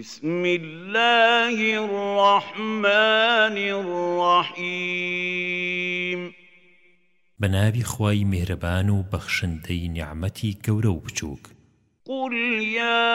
بسم الله الرحمن الرحيم بنابي خواي مهربان وبخشنتي نعمتي كورو بچوك قل يا